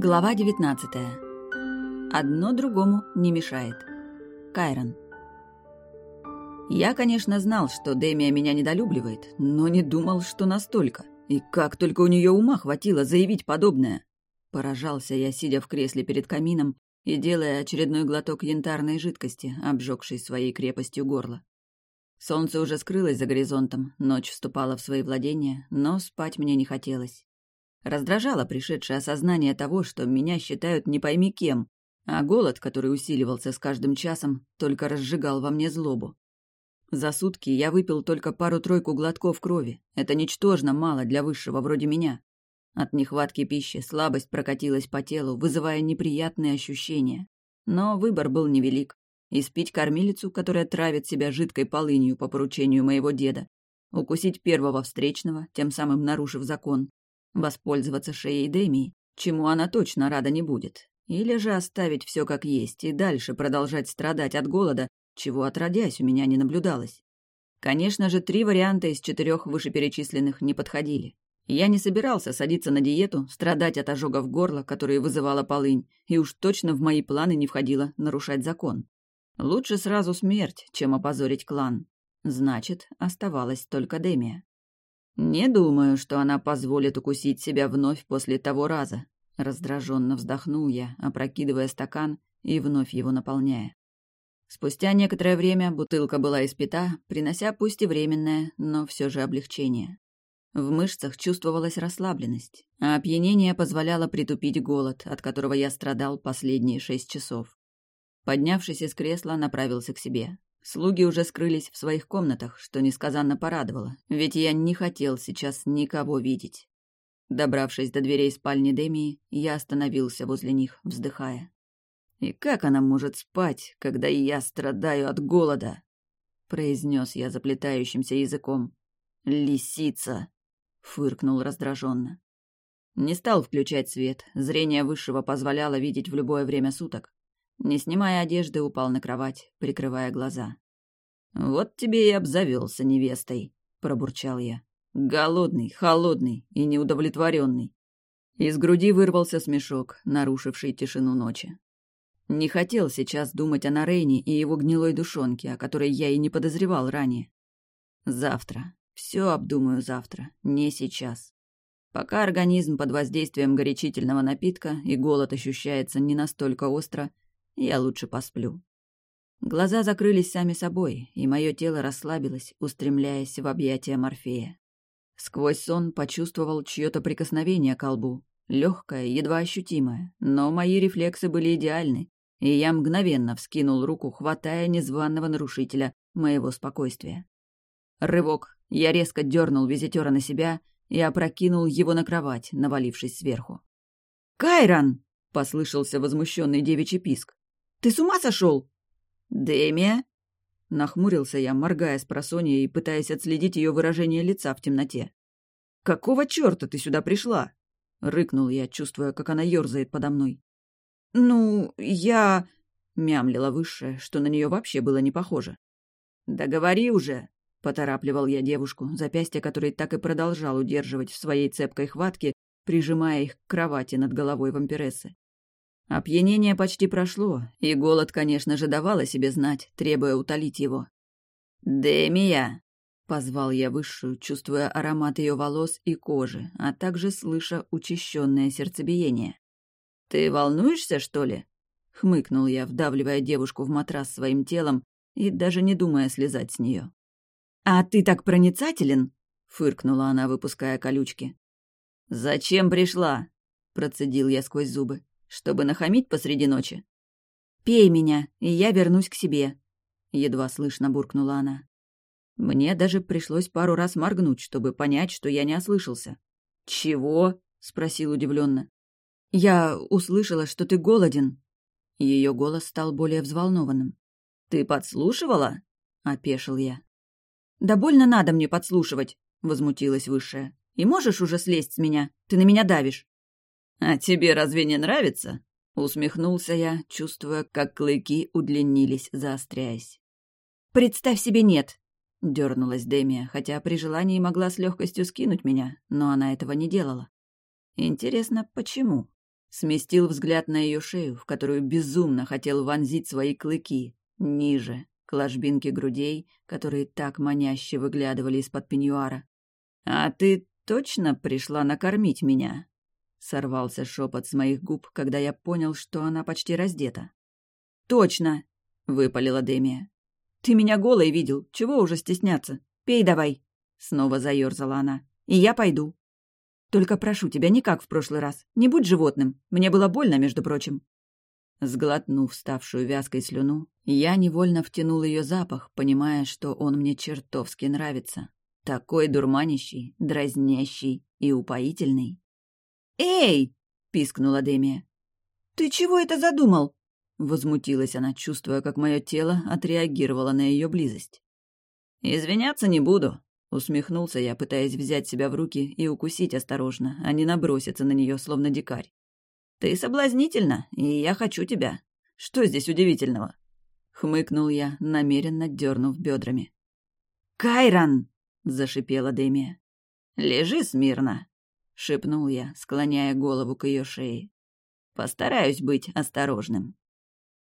Глава 19. Одно другому не мешает. Кайрон. Я, конечно, знал, что Демия меня недолюбливает, но не думал, что настолько. И как только у нее ума хватило заявить подобное. Поражался я, сидя в кресле перед камином и делая очередной глоток янтарной жидкости, обжегшей своей крепостью горло. Солнце уже скрылось за горизонтом, ночь вступала в свои владения, но спать мне не хотелось. Раздражало пришедшее осознание того, что меня считают не пойми кем, а голод, который усиливался с каждым часом, только разжигал во мне злобу. За сутки я выпил только пару-тройку глотков крови. Это ничтожно мало для высшего вроде меня. От нехватки пищи слабость прокатилась по телу, вызывая неприятные ощущения. Но выбор был невелик. Испить кормилицу, которая травит себя жидкой полынью по поручению моего деда. Укусить первого встречного, тем самым нарушив закон. Воспользоваться шеей Демии, чему она точно рада не будет. Или же оставить все как есть и дальше продолжать страдать от голода, чего отродясь у меня не наблюдалось. Конечно же, три варианта из четырех вышеперечисленных не подходили. Я не собирался садиться на диету, страдать от ожогов горла, которые вызывала полынь, и уж точно в мои планы не входило нарушать закон. Лучше сразу смерть, чем опозорить клан. Значит, оставалась только Демия. Не думаю, что она позволит укусить себя вновь после того раза. Раздраженно вздохнул я, опрокидывая стакан и вновь его наполняя. Спустя некоторое время бутылка была испита, принося пусть и временное, но все же облегчение. В мышцах чувствовалась расслабленность, а опьянение позволяло притупить голод, от которого я страдал последние шесть часов. Поднявшись из кресла, направился к себе. Слуги уже скрылись в своих комнатах, что несказанно порадовало, ведь я не хотел сейчас никого видеть. Добравшись до дверей спальни Демии, я остановился возле них, вздыхая. «И как она может спать, когда я страдаю от голода?» — произнес я заплетающимся языком. «Лисица!» — фыркнул раздраженно. Не стал включать свет, зрение высшего позволяло видеть в любое время суток. Не снимая одежды, упал на кровать, прикрывая глаза. «Вот тебе и обзавелся невестой», — пробурчал я. «Голодный, холодный и неудовлетворенный». Из груди вырвался смешок, нарушивший тишину ночи. Не хотел сейчас думать о Нарейне и его гнилой душонке, о которой я и не подозревал ранее. Завтра. Все обдумаю завтра, не сейчас. Пока организм под воздействием горячительного напитка и голод ощущается не настолько остро, я лучше посплю. Глаза закрылись сами собой, и мое тело расслабилось, устремляясь в объятия Морфея. Сквозь сон почувствовал чье-то прикосновение к колбу, легкое, едва ощутимое, но мои рефлексы были идеальны, и я мгновенно вскинул руку, хватая незваного нарушителя моего спокойствия. Рывок. Я резко дернул визитера на себя и опрокинул его на кровать, навалившись сверху. «Кайран!» — послышался возмущенный девичий писк. «Ты с ума сошел?» «Демия?» Нахмурился я, моргая с просонья и пытаясь отследить ее выражение лица в темноте. «Какого черта ты сюда пришла?» — рыкнул я, чувствуя, как она ерзает подо мной. «Ну, я...» — мямлила высшая, что на нее вообще было не похоже. «Да говори уже!» — поторапливал я девушку, запястье которой так и продолжал удерживать в своей цепкой хватке, прижимая их к кровати над головой вампирессы. Опьянение почти прошло, и голод, конечно же, давал о себе знать, требуя утолить его. «Демия!» — позвал я высшую, чувствуя аромат ее волос и кожи, а также слыша учащенное сердцебиение. «Ты волнуешься, что ли?» — хмыкнул я, вдавливая девушку в матрас своим телом и даже не думая слезать с нее. «А ты так проницателен?» — фыркнула она, выпуская колючки. «Зачем пришла?» — процедил я сквозь зубы. «Чтобы нахамить посреди ночи?» «Пей меня, и я вернусь к себе», — едва слышно буркнула она. Мне даже пришлось пару раз моргнуть, чтобы понять, что я не ослышался. «Чего?» — спросил удивленно. «Я услышала, что ты голоден». Ее голос стал более взволнованным. «Ты подслушивала?» — опешил я. «Да больно надо мне подслушивать», — возмутилась высшая. «И можешь уже слезть с меня? Ты на меня давишь». «А тебе разве не нравится?» — усмехнулся я, чувствуя, как клыки удлинились, заостряясь. «Представь себе, нет!» — дернулась Демия, хотя при желании могла с легкостью скинуть меня, но она этого не делала. Интересно, почему? Сместил взгляд на ее шею, в которую безумно хотел вонзить свои клыки, ниже, к ложбинке грудей, которые так маняще выглядывали из-под пеньюара. «А ты точно пришла накормить меня?» Сорвался шепот с моих губ, когда я понял, что она почти раздета. «Точно!» — выпалила Демия. «Ты меня голой видел, чего уже стесняться? Пей давай!» Снова заерзала она. «И я пойду. Только прошу тебя, не как в прошлый раз. Не будь животным. Мне было больно, между прочим». Сглотнув ставшую вязкой слюну, я невольно втянул ее запах, понимая, что он мне чертовски нравится. Такой дурманящий, дразнящий и упоительный. «Эй!» — пискнула Демия. «Ты чего это задумал?» Возмутилась она, чувствуя, как мое тело отреагировало на ее близость. «Извиняться не буду», — усмехнулся я, пытаясь взять себя в руки и укусить осторожно, а не наброситься на нее, словно дикарь. «Ты соблазнительна, и я хочу тебя. Что здесь удивительного?» Хмыкнул я, намеренно дернув бедрами. «Кайран!» — зашипела Демия. «Лежи смирно!» — шепнул я, склоняя голову к ее шее. «Постараюсь быть осторожным».